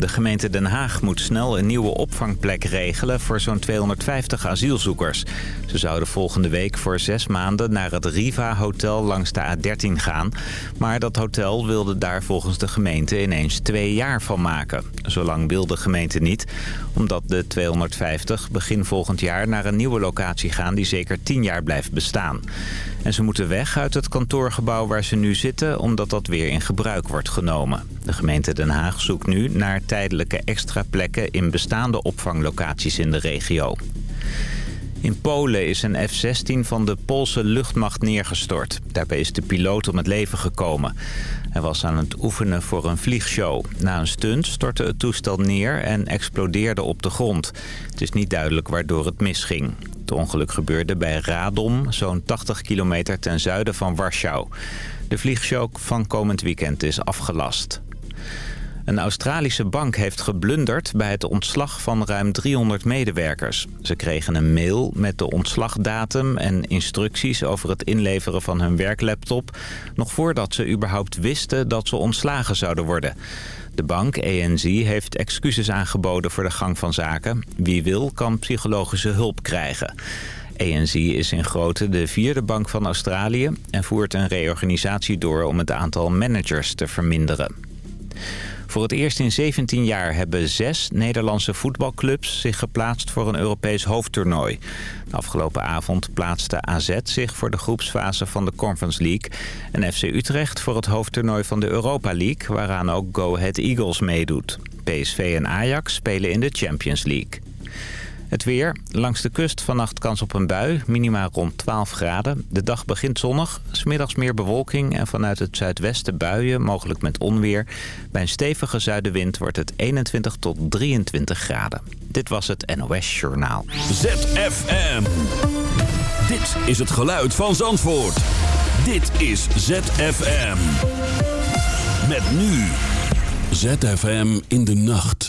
De gemeente Den Haag moet snel een nieuwe opvangplek regelen voor zo'n 250 asielzoekers. Ze zouden volgende week voor zes maanden naar het Riva Hotel langs de A13 gaan. Maar dat hotel wilde daar volgens de gemeente ineens twee jaar van maken. Zolang wil de gemeente niet, omdat de 250 begin volgend jaar naar een nieuwe locatie gaan die zeker tien jaar blijft bestaan. En ze moeten weg uit het kantoorgebouw waar ze nu zitten, omdat dat weer in gebruik wordt genomen. De gemeente Den Haag zoekt nu naar tijdelijke extra plekken in bestaande opvanglocaties in de regio. In Polen is een F-16 van de Poolse luchtmacht neergestort. Daarbij is de piloot om het leven gekomen. Hij was aan het oefenen voor een vliegshow. Na een stunt stortte het toestel neer en explodeerde op de grond. Het is niet duidelijk waardoor het misging. Het ongeluk gebeurde bij Radom, zo'n 80 kilometer ten zuiden van Warschau. De vliegshow van komend weekend is afgelast. Een Australische bank heeft geblunderd bij het ontslag van ruim 300 medewerkers. Ze kregen een mail met de ontslagdatum en instructies over het inleveren van hun werklaptop... nog voordat ze überhaupt wisten dat ze ontslagen zouden worden. De bank ENZ heeft excuses aangeboden voor de gang van zaken. Wie wil kan psychologische hulp krijgen. ENZ is in grootte de vierde bank van Australië... en voert een reorganisatie door om het aantal managers te verminderen. Voor het eerst in 17 jaar hebben zes Nederlandse voetbalclubs zich geplaatst voor een Europees hoofdtoernooi. Afgelopen avond plaatste AZ zich voor de groepsfase van de Conference League... en FC Utrecht voor het hoofdtoernooi van de Europa League... waaraan ook Go Ahead Eagles meedoet. PSV en Ajax spelen in de Champions League. Het weer. Langs de kust vannacht kans op een bui. Minima rond 12 graden. De dag begint zonnig. Smiddags meer bewolking. En vanuit het zuidwesten buien. Mogelijk met onweer. Bij een stevige zuidenwind wordt het 21 tot 23 graden. Dit was het NOS Journaal. ZFM. Dit is het geluid van Zandvoort. Dit is ZFM. Met nu. ZFM in de nacht.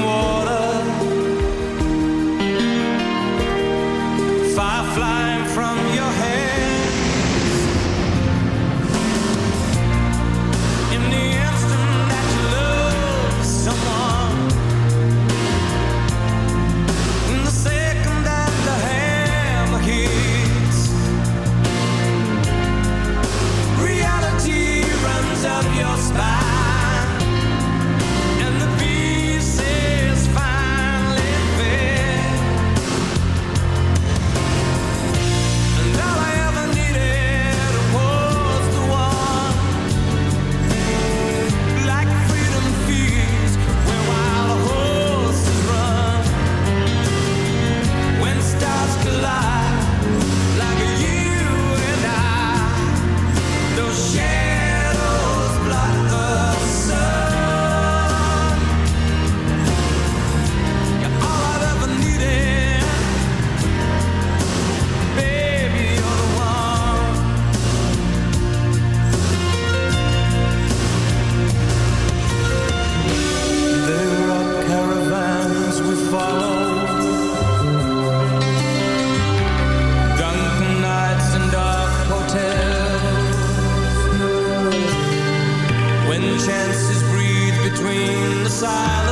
The silence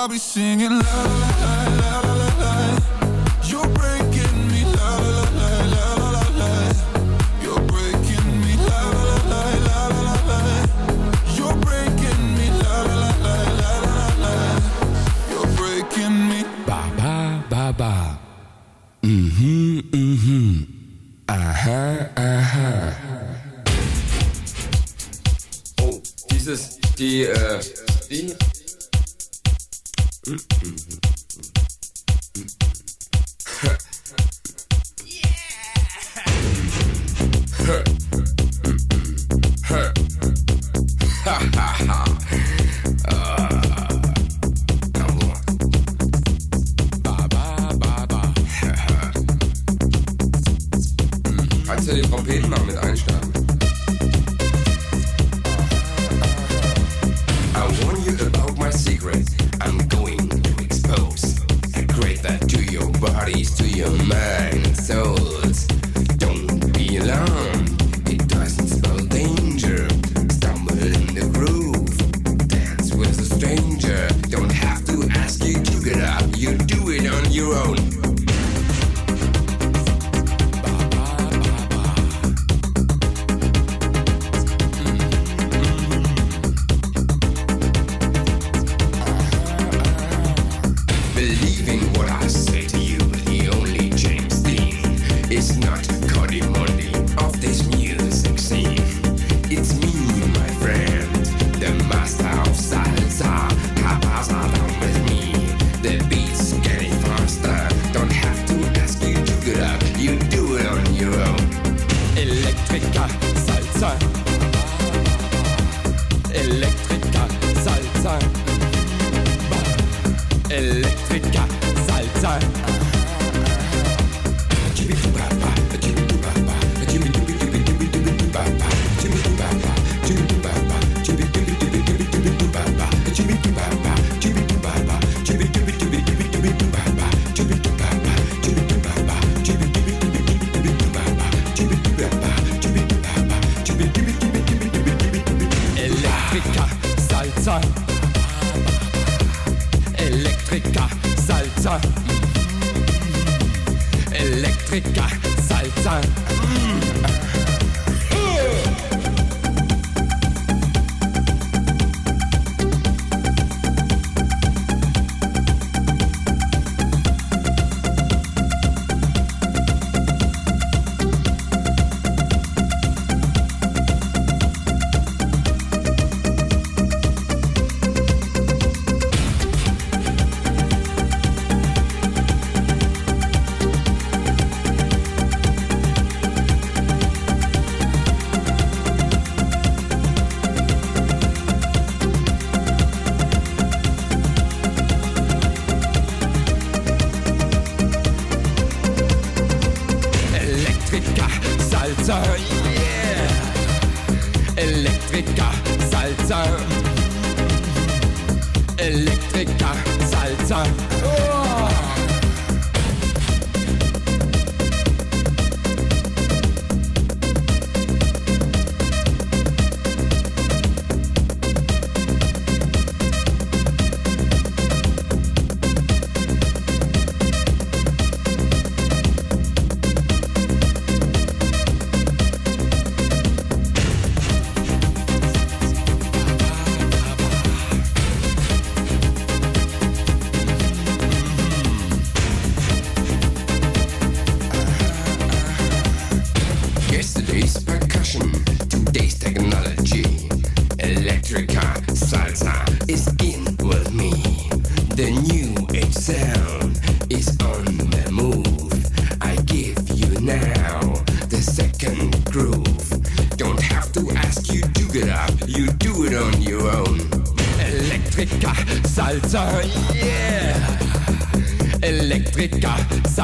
I'll be singing la la la la la la. You're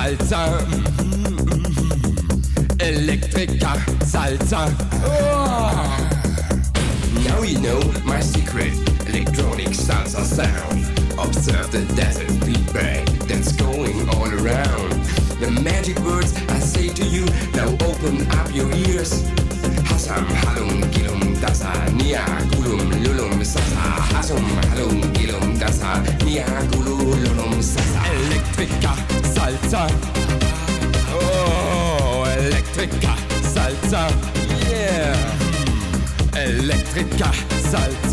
Salsa, mm, mm, mm. Electrica, Salsa. Oh. Now you know my secret electronic salsa sound. Observe the desert feedback that's going all around. The magic words I say to you, now open up your ears. Hasam, halum, gilum, dasa, nia, gulum, lulum, sasa. Hasam, halum, gilum, dasa, nia, gulum.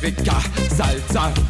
Zwicker, salsa.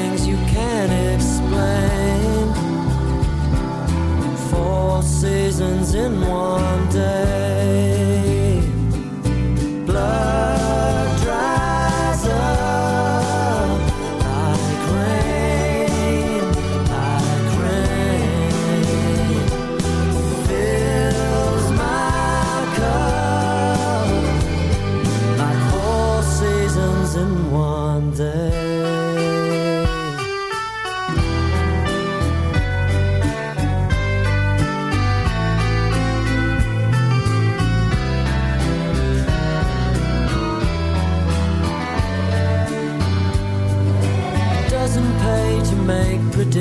seasons in one day. Blood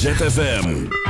ZFM.